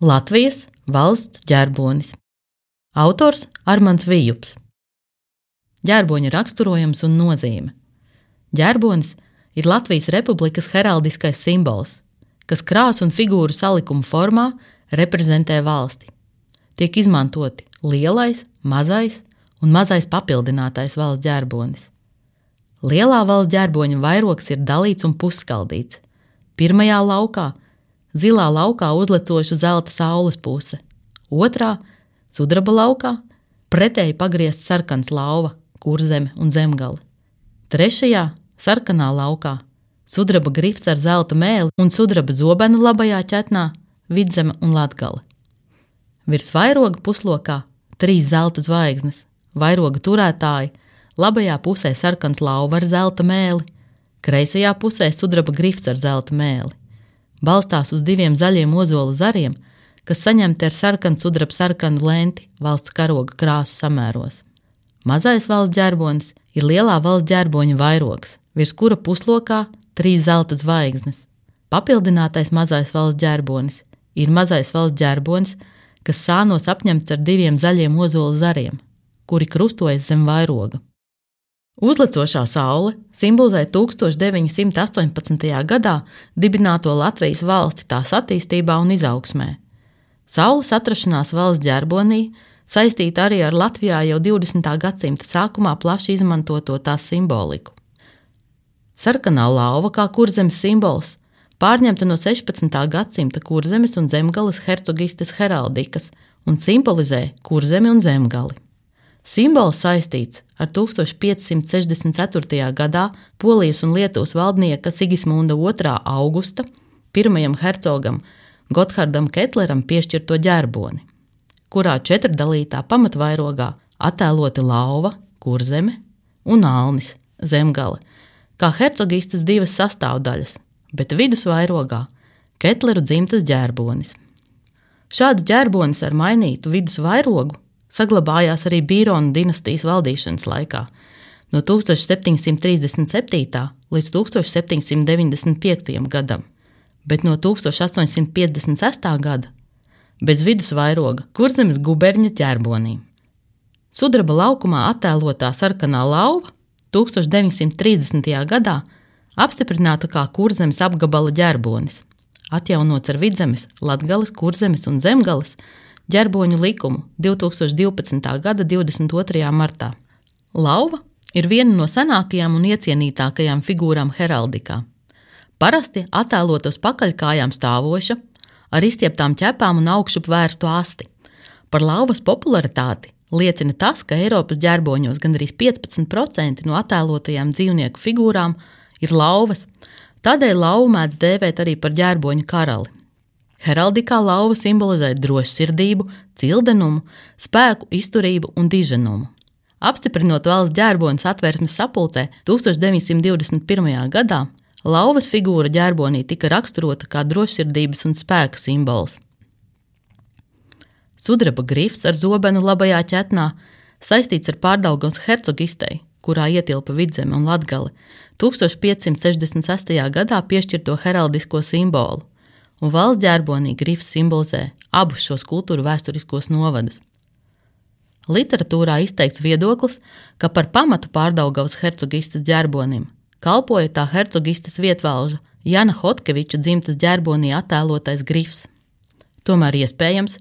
Latvijas valsts ģerbonis. Autors Armāns Vijups. Ģerboņa raksturojums un nozīme. Ģerbonis ir Latvijas Republikas heraldiskais simbols, kas krāsu un figūru salikuma formā reprezentē valsti. Tiek izmantoti lielais, mazais un mazais papildinātais valsts ģerbonis. Lielā valsts ģerboņa vairogs ir dalīts un puskaldīts. Pirmajā laukā zilā laukā uzlecoša zelta saules puse, otrā - sudraba laukā, pretēji pagriezts sarkans lauva, kurzeme un zemgale, trešajā - sarkanā laukā - sudraba grifs ar zelta mēli un sudraba zobenu labajā ķetnā, vidzeme un latgale. Virs vairoga puslokā trīs zelta zvaigznes, vairoga turētāji, labajā pusē sarkans lauva ar zelta mēli, kreisajā pusē sudraba grifs ar zelta mēli balstās uz diviem zaļiem ozola zariem, kas saņemti ar sarkanu sudraba sarkanu lenti valsts karoga krāsu samēros. Mazais valsts ģerbonis ir lielā valsts ģerboņa vairogs, virs kura puslokā trīs zelta zvaigznes. Papildinātais mazais valsts ģerbonis ir mazais valsts ģerbonis, kas sānos apņemts ar diviem zaļiem ozola zariem, kuri krustojas zem vairoga. Uzlecošā saule simbolizē 1918. gadā dibināto Latvijas valsti tās attīstībā un izaugsmē. Saules atrašanās valsts ģerbonī saistīta arī ar Latvijā jau 20. gadsimta sākumā plaši izmantoto tās simboliku. Sarkanā lauva kā kurzemes simbols pārņemta no 16. gadsimta kurzemes un zemgales hercogistes heraldikas un simbolizē kurzemi un zemgali. Simbols saistīts ar 1564. gadā Polijas un Lietuvas valdnieka Sigismunda II. augusta pirmajam hercogam Gotthardam Ketleram piešķirto ģerboni, kurā četrdalītā pamatvairogā attēloti lauva, kurzeme un alnis zemgale, kā hercogistas divas sastāvdaļas, bet vidusvairogā Ketleru dzimtas ģerbonis. Šāds ģerbonis ar mainītu vidusvairogu saglabājās arī Bīronu dinastijas valdīšanas laikā, no 1737. līdz 1795. gadam, bet no 1856. gada bez vidusvairoga kurzemes guberņa ķerbonī. Sudraba laukumā attēlotā sarkanā lauva 1930. gadā apstiprināta kā kurzemes apgabala ģerbonis, atjaunots ar vidzemes, latgales, kurzemes un zemgales ģerboņu likumu 2012. gada 22. martā. Lauva ir viena no senākajām un iecienītākajām figūrām heraldikā. Parasti attēlot uz pakaļkājām stāvoša, ar izstieptām ķepām un augšup vērstu asti. Par lauvas popularitāti liecina tas, ka Eiropas ģerboņos gandrīz 15% no attēlotajām dzīvnieku figūrām ir lauvas, tādēļ lauvu mēdz dēvēt arī par ģerboņu karali. Heraldikā lauva simbolizē drošsirdību, cildenumu, spēku, izturību un diženumu. Apstiprinot valsts ģērbonas atvērsmes sapulcē 1921. gadā, lauvas figūra ģērbonī tika raksturota kā drošsirdības un spēka simbols. Sudraba grifs ar zobenu labajā ķetnā saistīts ar pārdaugums hercogistei, kurā ietilpa vidzeme un latgale, 1568. gadā piešķirto heraldisko simbolu un valsts ģerbonī grifs simbolizē abus šos kultūru vēsturiskos novadus. Literatūrā izteikts viedoklis, ka par pamatu pārdaugavas hercogistas ģerbonim kalpoja tā hercogistas vietvalža Jana Hotkeviča dzimtas ģerbonī attēlotais grifs. Tomēr iespējams,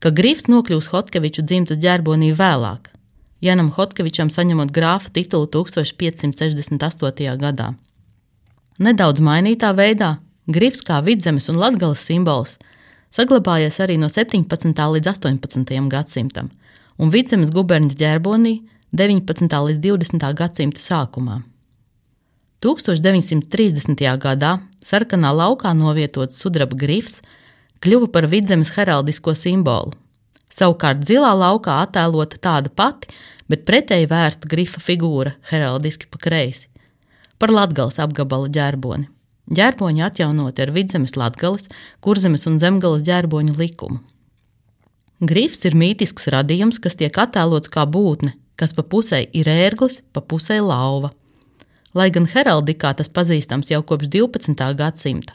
ka grifs nokļūs Hotkeviča dzimtas ģerbonī vēlāk, Janam Hotkevičam saņemot grāfa titulu 1568. gadā. Nedaudz mainītā veidā Grifs kā vidzemes un latgales simbols saglabājies arī no 17. līdz 18. gadsimtam, un vidzemes guberņas ģerbonī 19. līdz 20. gadsimta sākumā. 1930. gadā sarkanā laukā novietots sudraba grifs kļuva par vidzemes heraldisko simbolu. Savukārt zilā laukā attēlota tāda pati, bet pretēji vērsta grifa figūra heraldiski pa kreisi - par latgales apgabala ģerboni. Ģērboņi atjaunoti ar vidzemes, latgales, kurzemes un zemgales ģērboņu likumu. Grifs ir mītisks radījums, kas tiek attēlots kā būtne, kas pa pusē ir ērglis, pa pusē lauva. Lai gan heraldikā tas pazīstams jau kopš 12. gadsimta,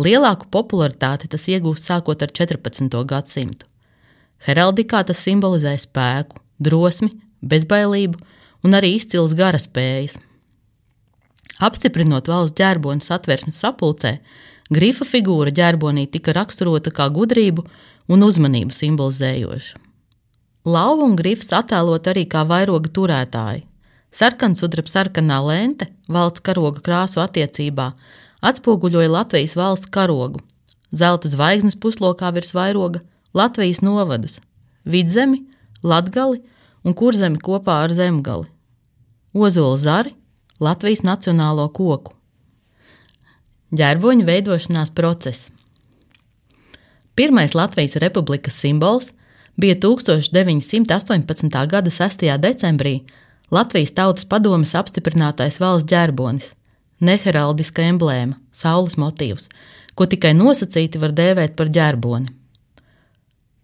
Lielāku popularitāti tas iegūst sākot ar 14. gadsimtu. Heraldikā tas simbolizē spēku, drosmi, bezbailību un arī izcils gara spējas. Apstiprinot valsts ģerbonu satversmes sapulcē, grifa figūra ģerbonī tika raksturota kā gudrību un uzmanību simbolizējoša. Lauva un grifs attēlot arī kā vairoga turētāji. Sarkansudraba sarkanā lente valsts karoga krāsu attiecībā atspoguļoja Latvijas valsts karogu, zelta zvaigznes puslokā virs vairoga, Latvijas novadus, vidzemi, latgali un kurzemi kopā ar zemgali, ozola zari, Latvijas nacionālo koku. Ģērboņa veidošanās process. Pirmais Latvijas republikas simbols bija 1918. gada 6. decembrī Latvijas Tautas Padomes apstiprinātais valsts ģerbonis, neheraldiska emblēma, saules motīvs, ko tikai nosacīti var dēvēt par ģerboni.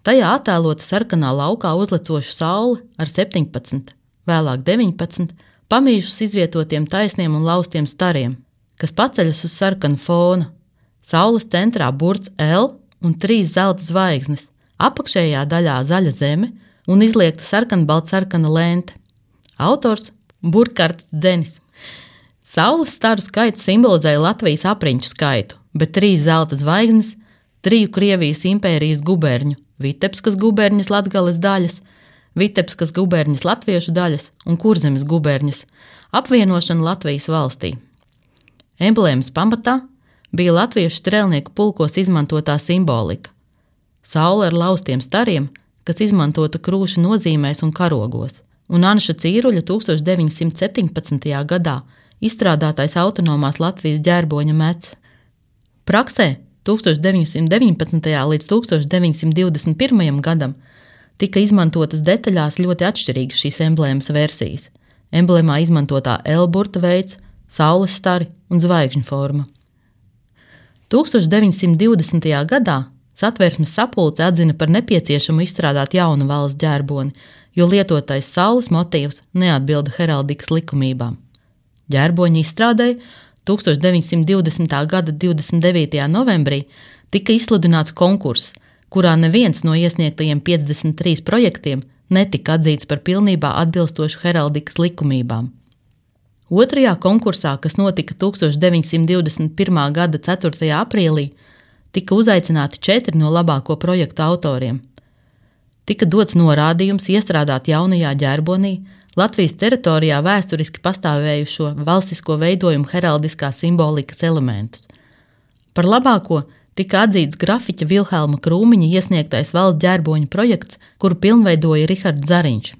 Tajā attēlota sarkanā laukā uzlecoša saule ar 17, vēlāk 19 pamīšus izvietotiem taisniem un laustiem stariem, kas paceļas uz sarkana fona. Saules centrā burts L un trīs zelta zvaigznes, apakšējā daļā zaļa zeme un izliekta sarkanbalta-sarkana lente. Autors Burkhards Dzenis. Saules staru skaits simbolizēja Latvijas apriņķu skaitu, bet trīs zelta zvaigznes - triju Krievijas impērijas guberņu - Vitebskas guberņas latgales daļas, Vitebskas guberņas latviešu daļas un Kurzemes guberņas - apvienošana Latvijas valstī. Emblēmas pamatā bija latviešu strēlnieku pulkos izmantotā simbolika - saule ar laustiem stariem, kas izmantota krūšu nozīmēs un karogos un Anša Cīruļa 1917. gadā izstrādātais autonomās Latvijas ģērboņa mets. Praksē 1919. līdz 1921. gadam tika izmantotas detaļās ļoti atšķirīgas šīs emblēmas versijas. Emblēmā izmantotā L-burta veids, saules stari un zvaigžņu forma. 1920. gadā Satversmes sapulce atzina par nepieciešamu izstrādāt jaunu valsts ģērboni, jo lietotais saules motīvs neatbilda heraldikas likumībām. Ģērboņa izstrādē 1920. gada 29. novembrī tika izsludināts konkurss, kurā neviens no iesniegtajiem 53 projektiem netika atzīts par pilnībā atbilstošu heraldikas likumībām. Otrajā konkursā, kas notika 1921. gada 4. aprīlī, tika uzaicināti četri no labāko projektu autoriem tika dots norādījums iestrādāt jaunajā ģerbonī Latvijas teritorijā vēsturiski pastāvējušo valstisko veidojumu heraldiskās simbolikas elementus. Par labāko tika atzīts grafiķa Vilhelma Krūmiņa iesniegtais valsts ģērboņa projekts, kuru pilnveidoja Rihards Zariņš.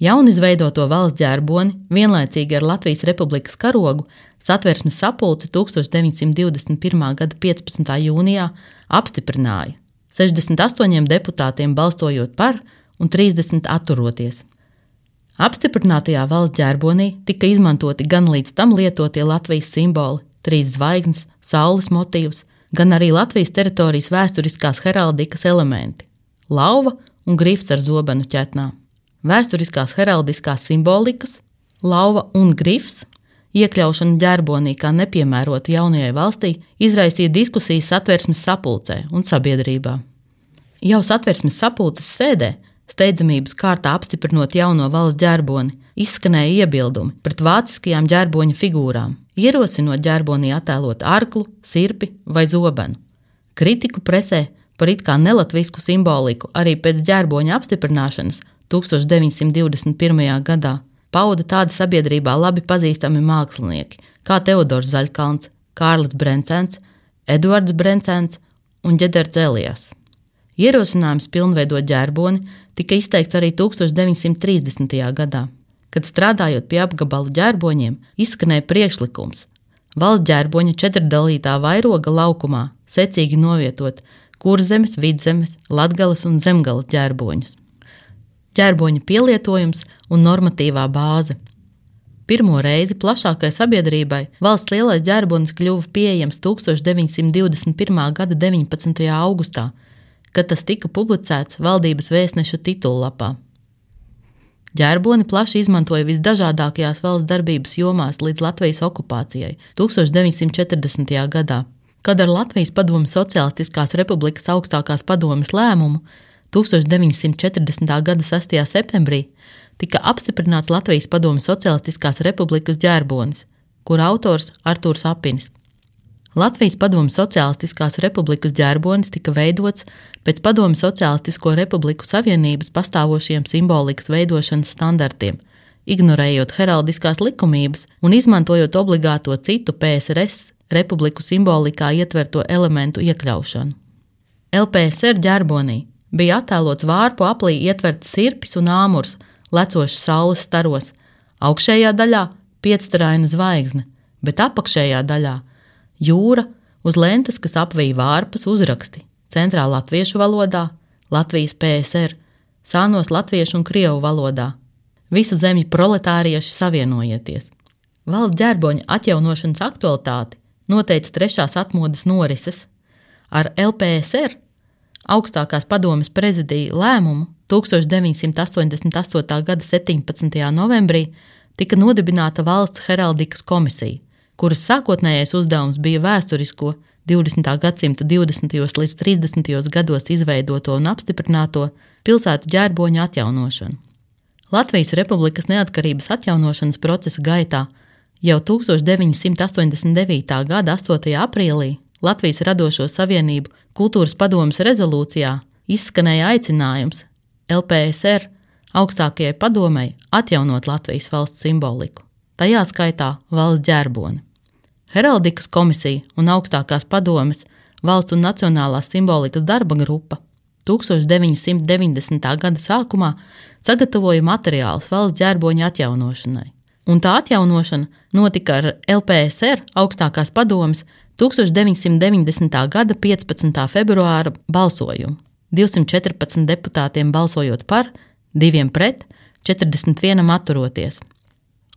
Jaunizveidoto valsts ģērboni vienlaicīgi ar Latvijas Republikas karogu satversmes sapulce 1921. gada 15. jūnijā apstiprināja 68 deputātiem balsojot par un 30 atturoties. Apstiprinātajā valsts ģerbonī tika izmantoti gan līdz tam lietotie Latvijas simboli, trīs zvaigznes, saules motīvs, gan arī Latvijas teritorijas vēsturiskās heraldikas elementi - lauva un grifs ar zobenu ķetnām. Vēsturiskās heraldiskās simbolikas, lauva un grifs Iekļaušana ģerbonī kā nepiemērota jaunajai valstī izraisīja diskusijas satversmes sapulcē un sabiedrībā. Jau satversmes sapulces sēdē, steidzamības kārtā apstiprinot jauno valsts ģerboni, izskanēja iebildumi pret vāciskajām ģerboņa figūrām, ierosinot ģerbonī attēlot arklu, sirpi vai zobenu. Kritiku presē par it kā nelatvisku simboliku arī pēc ģerboņa apstiprināšanas 1921. gadā pauda tādi sabiedrībā labi pazīstami mākslinieki kā Teodors Zaļkalns, Kārlis Brencens, Edvards Brencens un Ģederts Elijas. Ierosinājums pilnveidot ģerboni tika izteikts arī 1930. gadā, kad strādājot pie apgabalu ģerboņiem, izskanēja priekšlikums valsts ģerboņa četrdalītā vairoga laukumā secīgi novietot kurzemes, vidzemes, latgales un zemgales ģerboņus ķērboņa pielietojums un normatīvā bāze. Pirmo reizi plašākai sabiedrībai valsts lielais ģērbonis kļuva pieejams 1921. gada 19. augustā, kad tas tika publicēts valdības vēstneša titullapā. Ģērboni plaši izmantoja visdažādākajās valsts darbības jomās līdz Latvijas okupācijai 1940. gadā. kad ar Latvijas Padomu Socialistiskās Republikas augstākās padomes lēmumu 1940. gada 6. septembrī tika apstiprināts Latvijas Padomu Socialistiskās Republikas ģērbonis, kura autors Artūrs Apinis. Latvijas Padomu Socialistiskās Republikas ģērbonis tika veidots pēc Padomu Socialistisko Republiku Savienības pastāvošiem simbolikas veidošanas standartiem, ignorējot heraldiskās likumības un izmantojot obligāto citu PSRS republiku simbolikā ietverto elementu iekļaušanu. LPSR ģerbonī bija attēlots vārpu aplī ietverts sirpis un āmurs, lecošs saules staros, augšējā daļā piecstaraina zvaigzne, bet apakšējā daļā jūra uz lentes, kas apvīja vārpas uzraksti centrā latviešu valodā, Latvijas PSR, sānos latviešu un krievu valodā. Visu zemju proletārieši savienojieties! Valsts ģerboņa atjaunošanas aktualitāti noteica trešās atmodas norises. Ar LPSR augstākās padomes prezidija lēmumu 1988. gada 17. novembrī tika nodibināta valsts heraldikas komisija, kuras sākotnējais uzdevums bija vēsturisko 20. gadsimta 20. līdz 30. gados izveidoto un apstiprināto pilsētu ģērboņu atjaunošanu. Latvijas Republikas neatkarības atjaunošanas procesa gaitā Jau 1989. gada 8. aprīlī Latvijas Radošo Savienību kultūras padomas rezolūcijā izskanēja aicinājums LPSR augstākajai padomei atjaunot Latvijas valsts simboliku, tajā skaitā valsts ģerboni. Heraldikas komisija un augstākās padomes valsts un nacionālās simbolikas darba grupa 1990. gada sākumā sagatavoja materiālus valsts ģerboņa atjaunošanai un tā atjaunošana notika ar LPSR augstākās padomes 1990. gada 15. februāra balsojumu. 214 deputātiem balsojot par, 2 pret, 41 atturoties.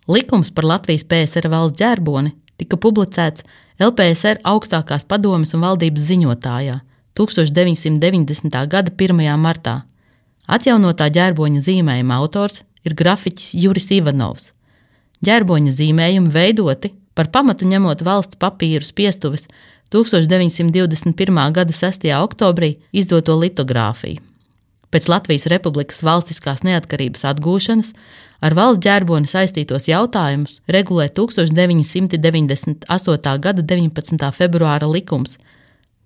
Likums par Latvijas PSR valsts ģerboni tika publicēts LPSR augstākās padomes un valdības ziņotājā 1990. gada 1. martā. Atjaunotā ģērboņa zīmējuma autors ir grafiķis Juris Ivanovs. Ģerboņa zīmējumi veidoti par pamatu ņemot valsts papīru spiestuves 1921. gada 6. oktobrī izdoto litogrāfiju. Pēc Latvijas Republikas valstiskās neatkarības atgūšanas ar valsts ģerboni saistītos jautājumus regulē 1998. gada 19. februāra likums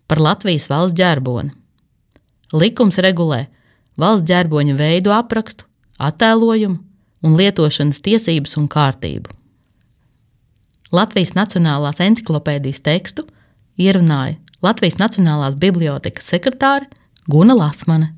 par Latvijas valsts ģerboni. Likums regulē valsts ģerboņa veidu aprakstu, attēlojumu, un lietošanas tiesības un kārtību. Latvijas Nacionālās encyklopēdijas tekstu ierunāja Latvijas Nacionālās bibliotekas sekretāre Guna Lasmane.